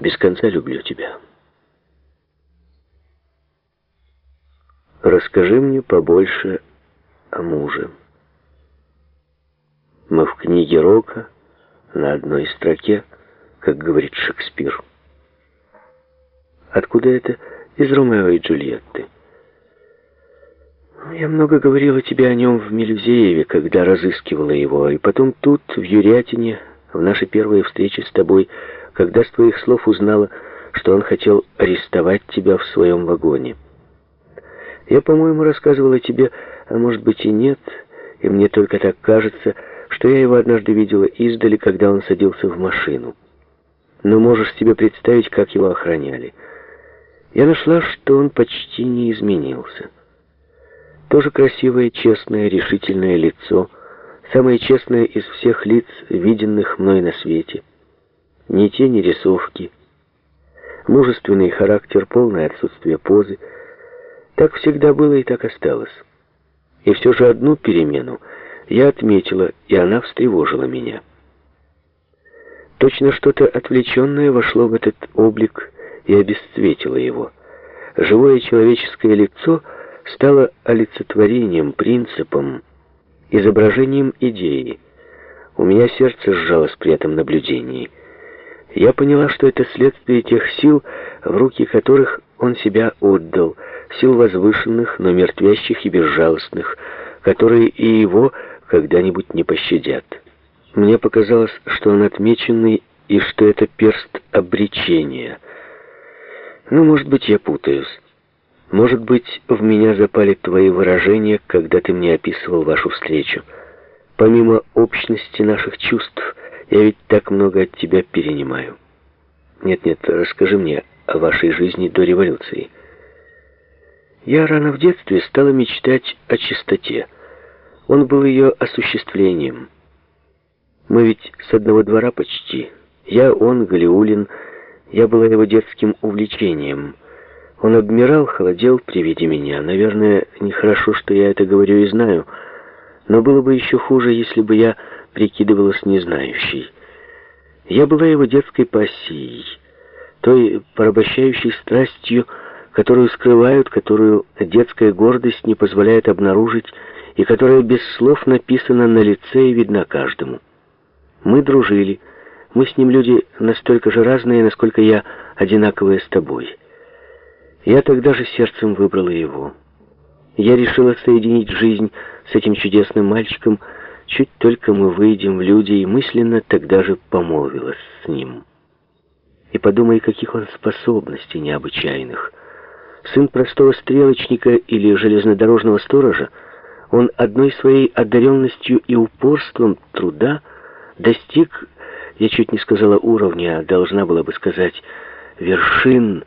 Без конца люблю тебя. Расскажи мне побольше о муже. Мы в книге Рока на одной строке, как говорит Шекспир. Откуда это из Ромео и Джульетты? Я много говорила тебе о нем в Мельзееве, когда разыскивала его, и потом тут, в Юрятине, в нашей первой встрече с тобой, когда с твоих слов узнала, что он хотел арестовать тебя в своем вагоне. Я, по-моему, рассказывала тебе, а может быть и нет, и мне только так кажется, что я его однажды видела издали, когда он садился в машину. Но можешь себе представить, как его охраняли. Я нашла, что он почти не изменился. Тоже красивое, честное, решительное лицо, самое честное из всех лиц, виденных мной на свете. Ни тени рисовки, мужественный характер, полное отсутствие позы — так всегда было и так осталось. И все же одну перемену я отметила, и она встревожила меня. Точно что-то отвлеченное вошло в этот облик и обесцветило его. Живое человеческое лицо стало олицетворением, принципом, изображением идеи. У меня сердце сжалось при этом наблюдении. Я поняла, что это следствие тех сил, в руки которых он себя отдал, сил возвышенных, но мертвящих и безжалостных, которые и его когда-нибудь не пощадят. Мне показалось, что он отмеченный и что это перст обречения. Ну, может быть, я путаюсь. Может быть, в меня запали твои выражения, когда ты мне описывал вашу встречу. Помимо общности наших чувств, я ведь так много от тебя перенимаю. Нет-нет, расскажи мне о вашей жизни до революции. Я рано в детстве стала мечтать о чистоте. Он был ее осуществлением. Мы ведь с одного двора почти. Я, он, Галиулин. Я была его детским увлечением. Он обмирал, холодел при виде меня. Наверное, нехорошо, что я это говорю и знаю. Но было бы еще хуже, если бы я прикидывалась незнающей. Я была его детской пассией, той порабощающей страстью, которую скрывают, которую детская гордость не позволяет обнаружить, и которая без слов написана на лице и видна каждому. Мы дружили. Мы с ним люди настолько же разные, насколько я одинаковая с тобой. Я тогда же сердцем выбрала его. Я решила соединить жизнь с этим чудесным мальчиком, чуть только мы выйдем в люди, и мысленно тогда же помолвилась с ним. И подумай, каких он способностей необычайных — сын простого стрелочника или железнодорожного сторожа, он одной своей одаренностью и упорством труда достиг, я чуть не сказала уровня, а должна была бы сказать вершин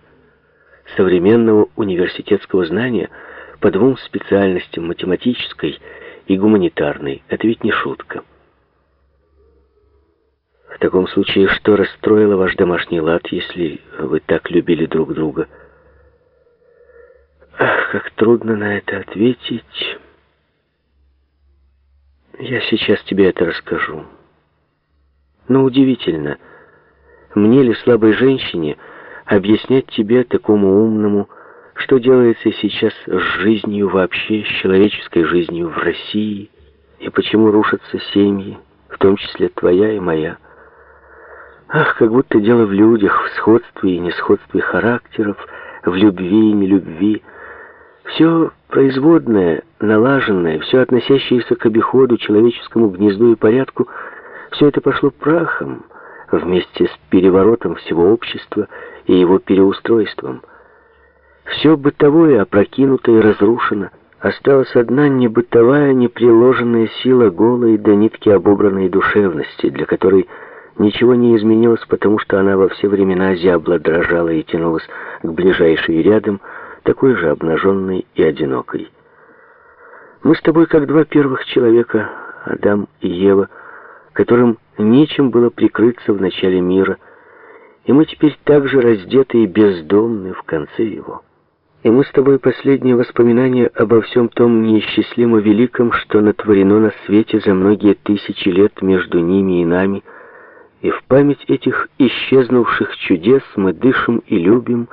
современного университетского знания по двум специальностям, математической и гуманитарной. Это ведь не шутка. В таком случае, что расстроило ваш домашний лад, если вы так любили друг друга? Ах, как трудно на это ответить. Я сейчас тебе это расскажу. Но удивительно, мне ли слабой женщине объяснять тебе, такому умному, что делается сейчас с жизнью вообще, с человеческой жизнью в России, и почему рушатся семьи, в том числе твоя и моя. Ах, как будто дело в людях, в сходстве и несходстве характеров, в любви и нелюбви, все производное, налаженное, все относящееся к обиходу, человеческому гнезду и порядку, все это пошло прахом вместе с переворотом всего общества и его переустройством. Все бытовое опрокинуто и разрушено. Осталась одна небытовая, неприложенная сила голой до нитки обобранной душевности, для которой ничего не изменилось, потому что она во все времена зябла, дрожала и тянулась к ближайшей рядом, такой же обнаженной и одинокой. Мы с тобой как два первых человека, Адам и Ева, которым нечем было прикрыться в начале мира, и мы теперь также раздеты и бездомны в конце его. И мы с тобой последние воспоминания обо всем том неисчислимо великом, что натворено на свете за многие тысячи лет между ними и нами, И в память этих исчезнувших чудес мы дышим и любим,